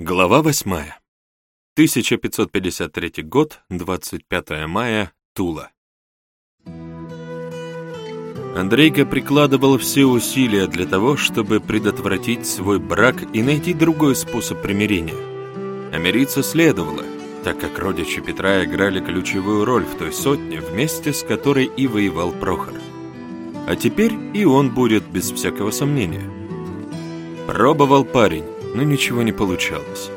Глава восьмая. 1553 год, 25 мая, Тула. Андрейка прикладывал все усилия для того, чтобы предотвратить свой брак и найти другой способ примирения. А мириться следовало, так как родичи Петра играли ключевую роль в той сотне, вместе с которой и воевал Прохор. А теперь и он будет без всякого сомнения. Пробовал парень, но ничего не получалось.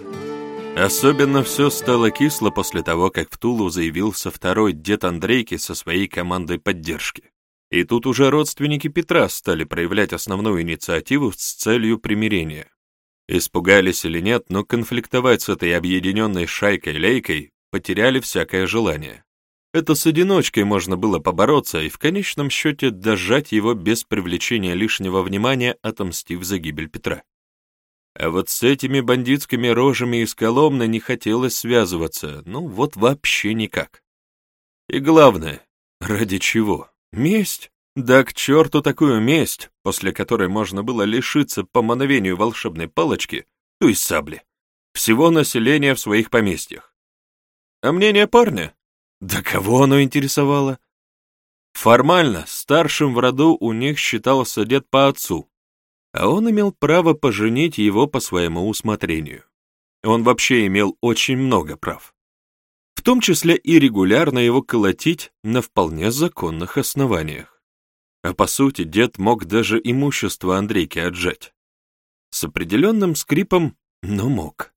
Особенно все стало кисло после того, как в Тулу заявился второй дед Андрейки со своей командой поддержки. И тут уже родственники Петра стали проявлять основную инициативу с целью примирения. Испугались или нет, но конфликтовать с этой объединенной шайкой-лейкой потеряли всякое желание. Это с одиночкой можно было побороться и в конечном счете дожать его без привлечения лишнего внимания, отомстив за гибель Петра. А вот с этими бандитскими рожами из Коломны не хотелось связываться, ну вот вообще никак. И главное, ради чего? Месть? Да к черту такую месть, после которой можно было лишиться по мановению волшебной палочки, то есть сабли, всего населения в своих поместьях. А мнение парня? Да кого оно интересовало? Формально старшим в роду у них считался дед по отцу, а он имел право поженить его по своему усмотрению. Он вообще имел очень много прав. В том числе и регулярно его колотить на вполне законных основаниях. А по сути, дед мог даже имущество Андрейки отжать. С определенным скрипом, но мог.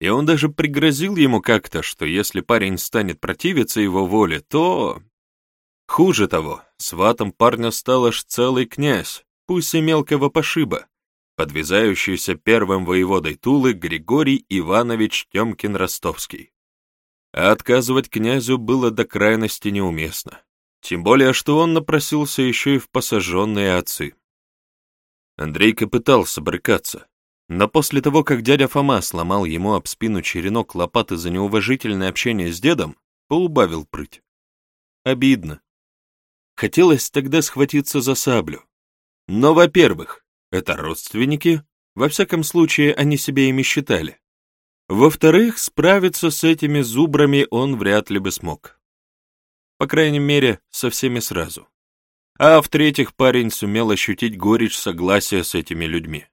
И он даже пригрозил ему как-то, что если парень станет противиться его воле, то... Хуже того, сватом парня стал аж целый князь, пусть и мелкого пошиба, подвязающийся первым воеводой Тулы Григорий Иванович Темкин-Ростовский. А отказывать князю было до крайности неуместно, тем более, что он напросился еще и в посаженные отцы. Андрейка пытался брыкаться, но после того, как дядя Фома сломал ему об спину черенок лопаты за неуважительное общение с дедом, поубавил прыть. Обидно. Хотелось тогда схватиться за саблю, но, во-первых, это родственники, во всяком случае, они себя ими считали. Во-вторых, справиться с этими зубрами он вряд ли бы смог. По крайней мере, со всеми сразу. А в-третьих, парень сумел ощутить горечь согласия с этими людьми.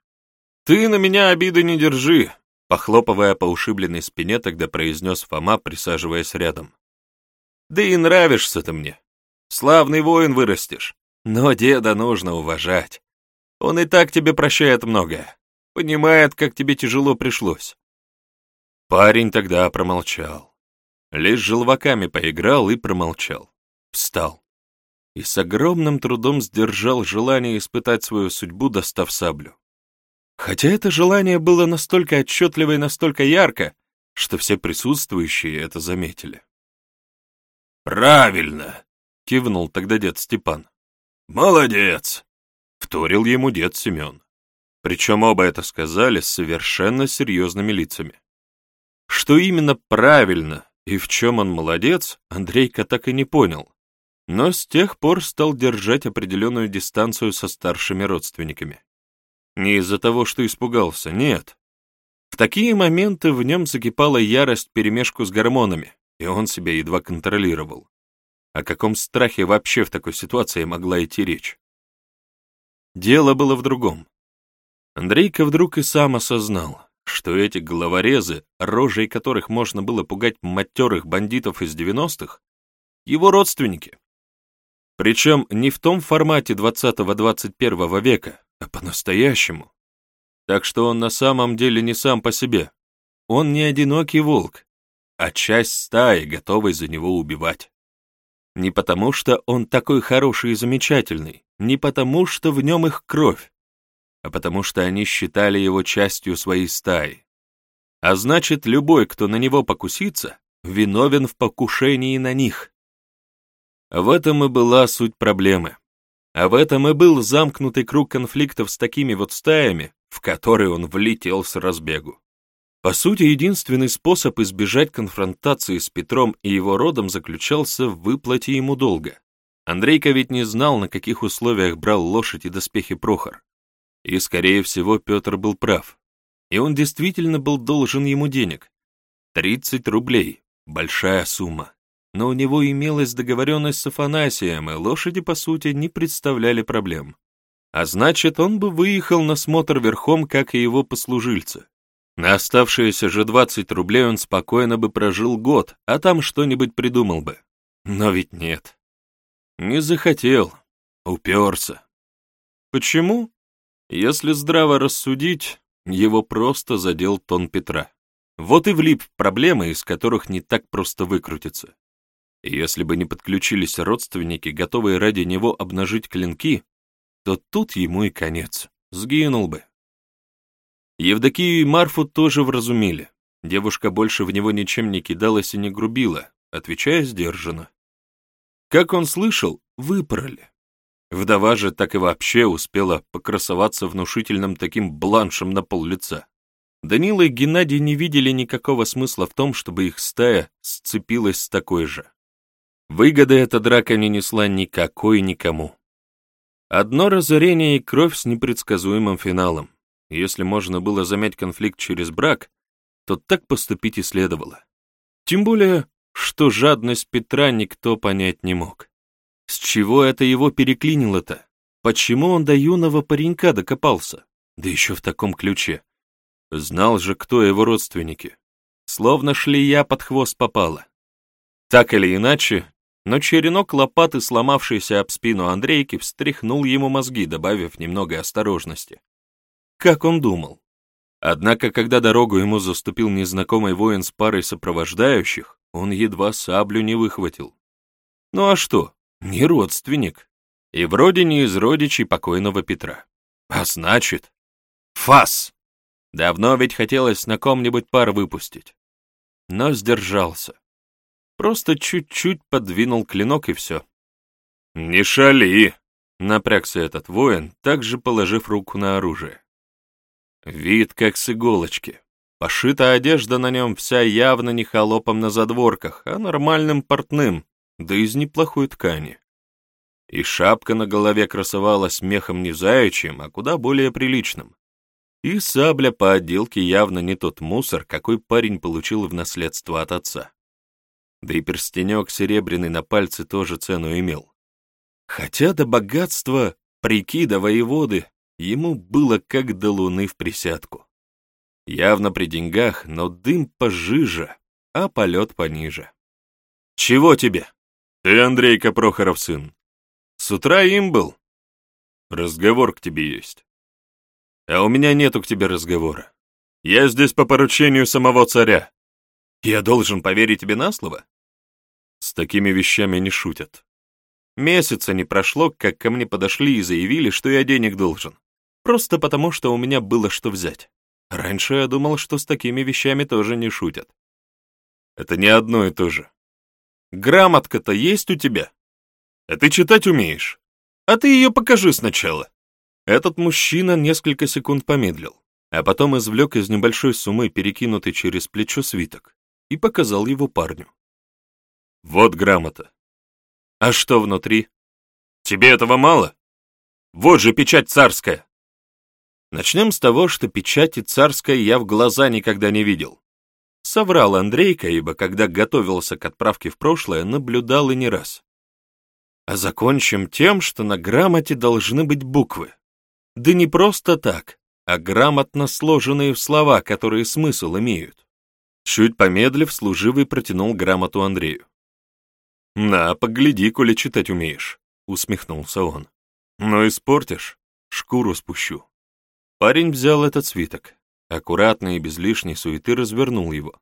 «Ты на меня обиды не держи», похлопывая по ушибленной спине, тогда произнес Фома, присаживаясь рядом. «Да и нравишься ты мне. Славный воин вырастешь. Но деда нужно уважать. Он и так тебе прощает многое. Понимает, как тебе тяжело пришлось. Парень тогда промолчал. Лишь желваками поиграл и промолчал. Встал. И с огромным трудом сдержал желание испытать свою судьбу, достав саблю. Хотя это желание было настолько отчетливо и настолько ярко, что все присутствующие это заметили. «Правильно!» — кивнул тогда дед Степан. «Молодец!» — вторил ему дед Семен. Причем оба это сказали с совершенно серьезными лицами. Что именно правильно и в чем он молодец, Андрейка так и не понял, но с тех пор стал держать определенную дистанцию со старшими родственниками. Не из-за того, что испугался, нет. В такие моменты в нем закипала ярость перемешку с гормонами, и он себя едва контролировал. О каком страхе вообще в такой ситуации могла идти речь? Дело было в другом. Андрейка вдруг и сам осознал, что эти головорезы, рожей которых можно было пугать матерых бандитов из 90-х, его родственники. Причем не в том формате 20-21 века, а по-настоящему. Так что он на самом деле не сам по себе. Он не одинокий волк, а часть стаи, готовой за него убивать. Не потому, что он такой хороший и замечательный, не потому, что в нем их кровь, а потому что они считали его частью своей стаи. А значит, любой, кто на него покусится, виновен в покушении на них. В этом и была суть проблемы. А в этом и был замкнутый круг конфликтов с такими вот стаями, в который он влетел с разбегу. По сути, единственный способ избежать конфронтации с Петром и его родом заключался в выплате ему долга. Андрейка ведь не знал, на каких условиях брал лошадь и доспехи Прохор. И, скорее всего, Петр был прав. и он действительно был должен ему денег. 30 рублей — большая сумма. Но у него имелась договоренность с Афанасием, и лошади, по сути, не представляли проблем. А значит, он бы выехал на смотр верхом, как и его послужильцы. На оставшиеся же 20 рублей он спокойно бы прожил год, а там что-нибудь придумал бы. Но ведь нет. Не захотел. Уперся. Почему? Если здраво рассудить, его просто задел тон Петра. Вот и влип в проблемы, из которых не так просто выкрутиться. Если бы не подключились родственники, готовые ради него обнажить клинки, то тут ему и конец. Сгинул бы. Евдокию и Марфу тоже вразумили. Девушка больше в него ничем не кидалась и не грубила, отвечая сдержанно. Как он слышал, выпороли. Вдова же так и вообще успела покрасоваться внушительным таким бланшем на пол лица. Данила и Геннадий не видели никакого смысла в том, чтобы их стая сцепилась с такой же. Выгоды эта драка не несла никакой никому. Одно разорение и кровь с непредсказуемым финалом. Если можно было замять конфликт через брак, то так поступить и следовало. Тем более, что жадность Петра никто понять не мог. С чего это его переклинило-то? Почему он до юного паренька докопался? Да еще в таком ключе. Знал же, кто его родственники. Словно шлея под хвост попала. Так или иначе, но черенок лопаты, сломавшийся об спину Андрейки, встряхнул ему мозги, добавив немного осторожности. Как он думал? Однако, когда дорогу ему заступил незнакомый воин с парой сопровождающих, он едва саблю не выхватил. Ну а что, не родственник. И вроде не из родичей покойного Петра. А значит, фас! Давно ведь хотелось на ком-нибудь пар выпустить. Но сдержался. Просто чуть-чуть подвинул клинок и все. «Не шали!» — напрягся этот воин, также положив руку на оружие. Вид как с иголочки. Пошита одежда на нем вся явно не холопом на задворках, а нормальным портным, да из неплохой ткани. И шапка на голове красовалась мехом не заячьим, а куда более приличным. И сабля по отделке явно не тот мусор, какой парень получил в наследство от отца. Да и перстенек серебряный на пальце тоже цену имел. Хотя до богатства, прикида воеводы, ему было как до луны в присядку. Явно при деньгах, но дым пожиже, а полет пониже. «Чего тебе?» «Ты Андрейка Прохоров сын. С утра им был. Разговор к тебе есть. А у меня нету к тебе разговора. Я здесь по поручению самого царя. Я должен поверить тебе на слово?» С такими вещами не шутят. Месяца не прошло, как ко мне подошли и заявили, что я денег должен. Просто потому, что у меня было что взять. Раньше я думал, что с такими вещами тоже не шутят. Это не одно и то же. Грамотка-то есть у тебя? А ты читать умеешь? А ты ее покажи сначала. Этот мужчина несколько секунд помедлил, а потом извлек из небольшой суммы, перекинутый через плечо свиток, и показал его парню. Вот грамота. А что внутри? Тебе этого мало? Вот же печать царская. Начнем с того, что печати царской я в глаза никогда не видел. Соврал Андрейка, ибо когда готовился к отправке в прошлое, наблюдал и не раз. А закончим тем, что на грамоте должны быть буквы. Да не просто так, а грамотно сложенные в слова, которые смысл имеют. Чуть помедлив, служивый протянул грамоту Андрею. «На, погляди, коли читать умеешь», — усмехнулся он. «Но испортишь, шкуру спущу». Парень взял этот свиток, аккуратно и без лишней суеты развернул его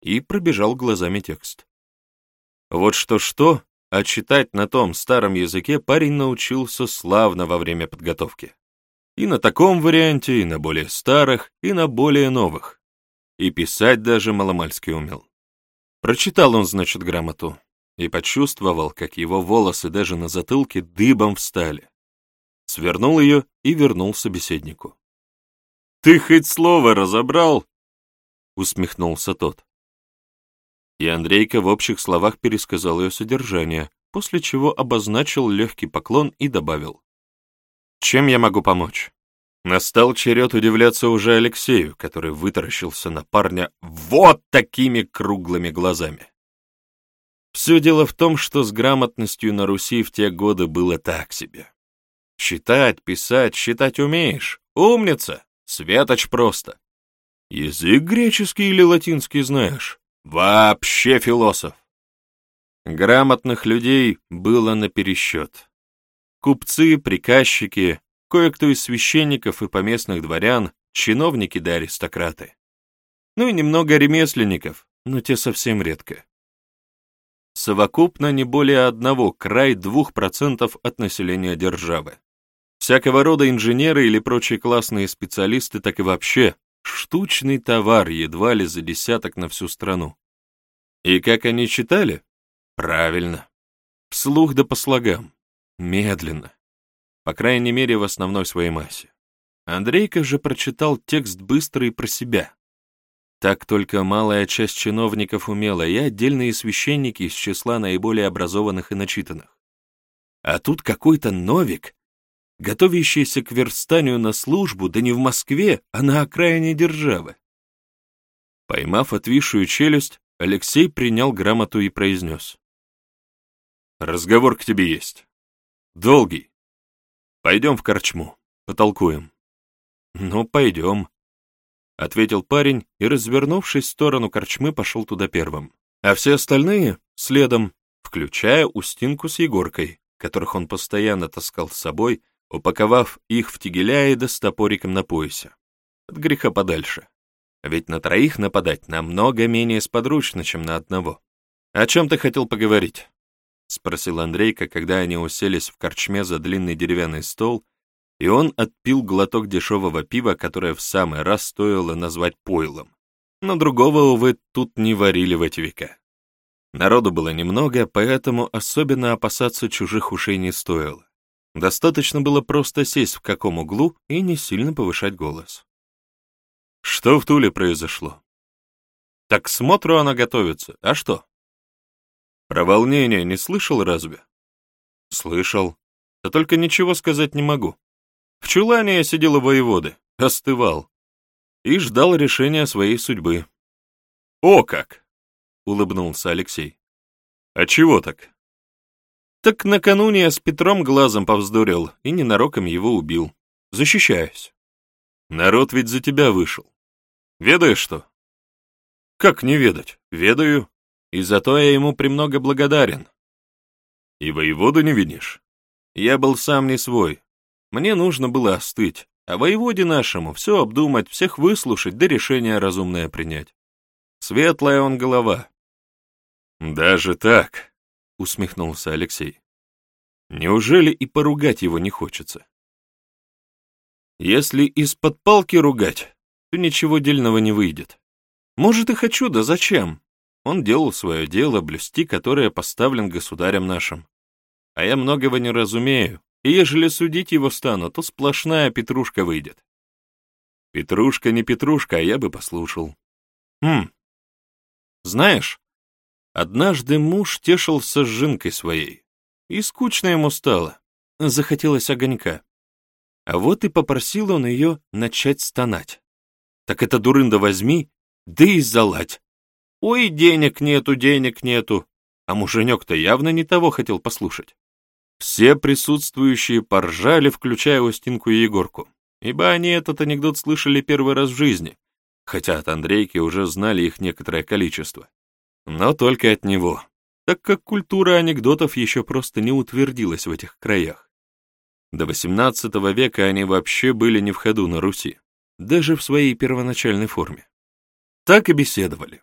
и пробежал глазами текст. Вот что-что, а читать на том старом языке парень научился славно во время подготовки. И на таком варианте, и на более старых, и на более новых. И писать даже маломальски умел. Прочитал он, значит, грамоту, и почувствовал, как его волосы даже на затылке дыбом встали. Свернул ее и вернул собеседнику. «Ты хоть слово разобрал?» — усмехнулся тот. И Андрейка в общих словах пересказал ее содержание, после чего обозначил легкий поклон и добавил. «Чем я могу помочь?» Настал черед удивляться уже Алексею, который вытаращился на парня вот такими круглыми глазами. Все дело в том, что с грамотностью на Руси в те годы было так себе. Читать, писать, считать умеешь. Умница. Светоч просто. Язык греческий или латинский знаешь? Вообще философ. Грамотных людей было напересчет. Купцы, приказчики, кое-кто из священников и поместных дворян, чиновники да аристократы. Ну и немного ремесленников, но те совсем редко. Совокупно не более одного, край двух процентов от населения державы. Всякого рода инженеры или прочие классные специалисты, так и вообще штучный товар едва ли за десяток на всю страну. И как они читали? Правильно. Вслух да по слогам. Медленно. По крайней мере, в основной своей массе. Андрейка же прочитал текст быстро и про себя. Так только малая часть чиновников умела, и отдельные священники из числа наиболее образованных и начитанных. А тут какой-то новик, готовящийся к верстанию на службу, да не в Москве, а на окраине державы. Поймав отвисшую челюсть, Алексей принял грамоту и произнес. «Разговор к тебе есть. Долгий. Пойдем в корчму, потолкуем». «Ну, пойдем», — ответил парень и, развернувшись в сторону корчмы, пошел туда первым. А все остальные — следом, включая Устинку с Егоркой, которых он постоянно таскал с собой, упаковав их в тегеля и да с топориком на поясе. От греха подальше. Ведь на троих нападать намного менее сподручно, чем на одного. «О чем ты хотел поговорить?» — спросил Андрейка, когда они уселись в корчме за длинный деревянный стол, и он отпил глоток дешевого пива, которое в самый раз стоило назвать пойлом. Но другого, увы, тут не варили в эти века. Народу было немного, поэтому особенно опасаться чужих ушей не стоило. Достаточно было просто сесть в каком углу и не сильно повышать голос. Что в Туле произошло? Так к смотру она готовится, а что? Про волнение не слышал разве? Слышал. Да только ничего сказать не могу. В чулане я сидел у воеводы, остывал. И ждал решения своей судьбы. О как! Улыбнулся Алексей. А чего так? Так накануне я с Петром глазом повздорил и ненароком его убил. Защищаюсь. Народ ведь за тебя вышел. Ведаешь что? Как не ведать? Ведаю. И зато я ему премного благодарен. И воеводу не видишь? Я был сам не свой. Мне нужно было остыть, а воеводе нашему все обдумать, всех выслушать, да решение разумное принять. Светлая он голова. Даже так? Усмехнулся Алексей. Неужели и поругать его не хочется? Если из-под палки ругать, то ничего дельного не выйдет. Может, и хочу, да зачем? Он делал свое дело, блюсти, которое поставлен государем нашим. А я многого не разумею, и ежели судить его стану, то сплошная петрушка выйдет. Петрушка не петрушка, а я бы послушал. Хм. Знаешь, Однажды муж тешился с жинкой своей, и скучно ему стало, захотелось огонька. А вот и попросил он ее начать стонать. Так это дурында возьми, да и заладь. Ой, денег нету, денег нету. А муженек-то явно не того хотел послушать. Все присутствующие поржали, включая Устинку и Егорку, ибо они этот анекдот слышали первый раз в жизни, хотя от Андрейки уже знали их некоторое количество. Но только от него, так как культура анекдотов еще просто не утвердилась в этих краях. До XVIII века они вообще были не в ходу на Руси, даже в своей первоначальной форме. Так и беседовали.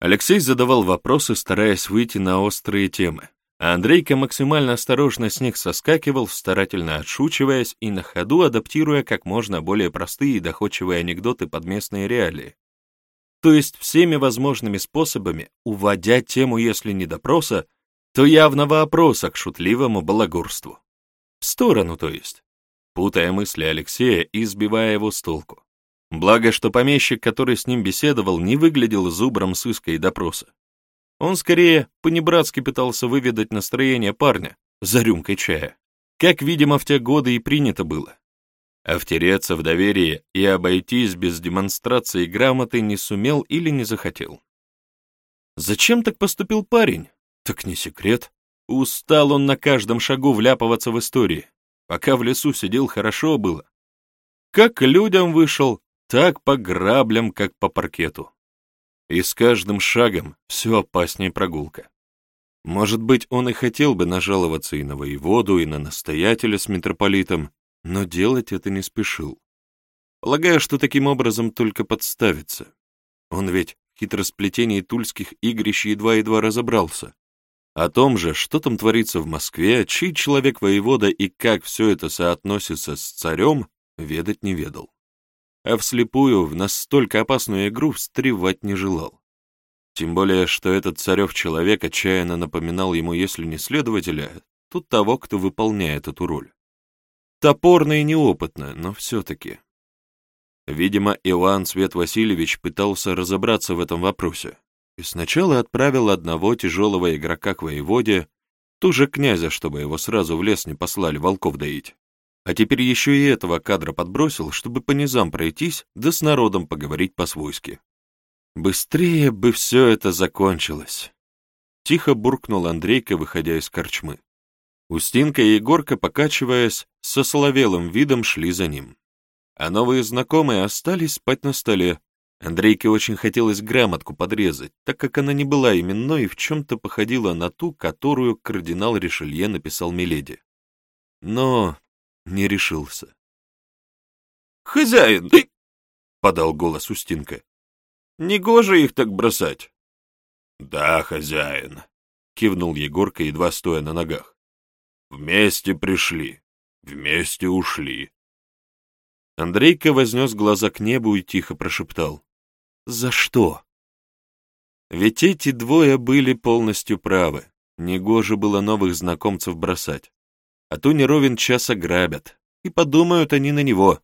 Алексей задавал вопросы, стараясь выйти на острые темы, а Андрейка максимально осторожно с них соскакивал, старательно отшучиваясь и на ходу адаптируя как можно более простые и доходчивые анекдоты под местные реалии, то есть всеми возможными способами, уводя тему, если не допроса, то явного опроса к шутливому балагурству. В сторону, то есть, путая мысли Алексея и сбивая его с толку. Благо, что помещик, который с ним беседовал, не выглядел зубром сыска и допроса. Он скорее понебратски пытался выведать настроение парня за рюмкой чая, как, видимо, в те годы и принято было. А втереться в доверие и обойтись без демонстрации грамоты не сумел или не захотел. Зачем так поступил парень? Так не секрет. Устал он на каждом шагу вляпываться в истории. Пока в лесу сидел, хорошо было. Как к людям вышел, так по граблям, как по паркету. И с каждым шагом все опаснее прогулка. Может быть, он и хотел бы нажаловаться и на воеводу, и на настоятеля с митрополитом, но делать это не спешил. Полагая, что таким образом только подставится. Он ведь в хитросплетении тульских игрищ едва-едва разобрался. О том же, что там творится в Москве, чей человек воевода и как все это соотносится с царем, ведать не ведал. А вслепую в настолько опасную игру встревать не желал. Тем более, что этот царев человек отчаянно напоминал ему, если не следователя, то того, кто выполняет эту роль. Топорно и неопытно, но все-таки. Видимо, Иоанн Свет Васильевич пытался разобраться в этом вопросе и сначала отправил одного тяжелого игрока к воеводе, ту же князя, чтобы его сразу в лес не послали волков доить. А теперь еще и этого кадра подбросил, чтобы по низам пройтись, да с народом поговорить по-свойски. Быстрее бы все это закончилось. Тихо буркнул Андрейка, выходя из корчмы. Устинка и Егорка, покачиваясь, со соловелым видом шли за ним. А новые знакомые остались спать на столе. Андрейке очень хотелось грамотку подрезать, так как она не была именной и в чем-то походила на ту, которую кардинал Ришелье написал Миледи. Но не решился. «Хозяин, ты...» — подал голос Устинка. Негоже их так бросать. Да, хозяин, кивнул Егорка, едва стоя на ногах. Вместе пришли, вместе ушли. Андрейка вознес глаза к небу и тихо прошептал. «За что?» Ведь эти двое были полностью правы. Негоже было новых знакомцев бросать. А то не ровен час ограбят. И подумают они на него.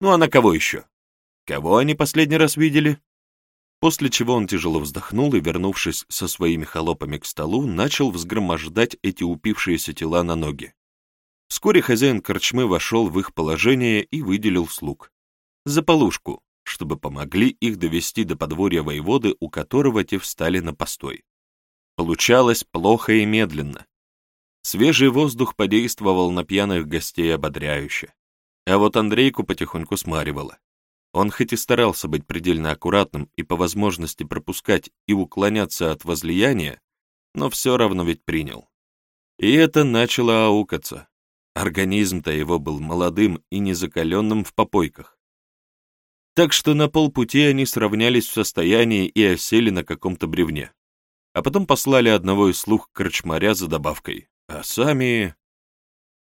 Ну а на кого еще? Кого они последний раз видели? После чего он тяжело вздохнул и, вернувшись со своими холопами к столу, начал взгромождать эти упившиеся тела на ноги. Вскоре хозяин корчмы вошел в их положение и выделил слуг. За полушку, чтобы помогли их довести до подворья воеводы, у которого те встали на постой. Получалось плохо и медленно. Свежий воздух подействовал на пьяных гостей ободряюще. А вот Андрейку потихоньку смаривало. Он хоть и старался быть предельно аккуратным и по возможности пропускать и уклоняться от возлияния, но все равно ведь принял. И это начало аукаться. Организм-то его был молодым и незакаленным в попойках. Так что на полпути они сравнялись в состоянии и осели на каком-то бревне. А потом послали одного из слух корчмаря за добавкой. А сами...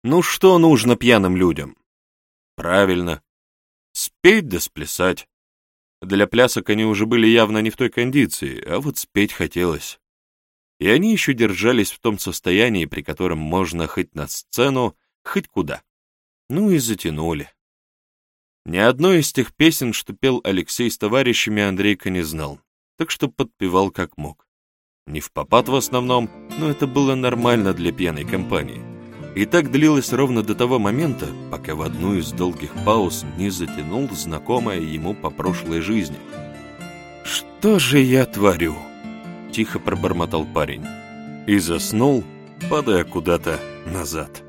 Ну что нужно пьяным людям? Правильно, Спеть да сплясать. Для плясок они уже были явно не в той кондиции, а вот спеть хотелось. И они еще держались в том состоянии, при котором можно хоть на сцену, хоть куда. Ну и затянули. Ни одной из тех песен, что пел Алексей с товарищами, Андрейка не знал, так что подпевал как мог. Не в попад в основном, но это было нормально для пьяной компании. И так длилось ровно до того момента, пока в одну из долгих пауз не затянул знакомое ему по прошлой жизни. «Что же я творю?» — тихо пробормотал парень. И заснул, падая куда-то назад.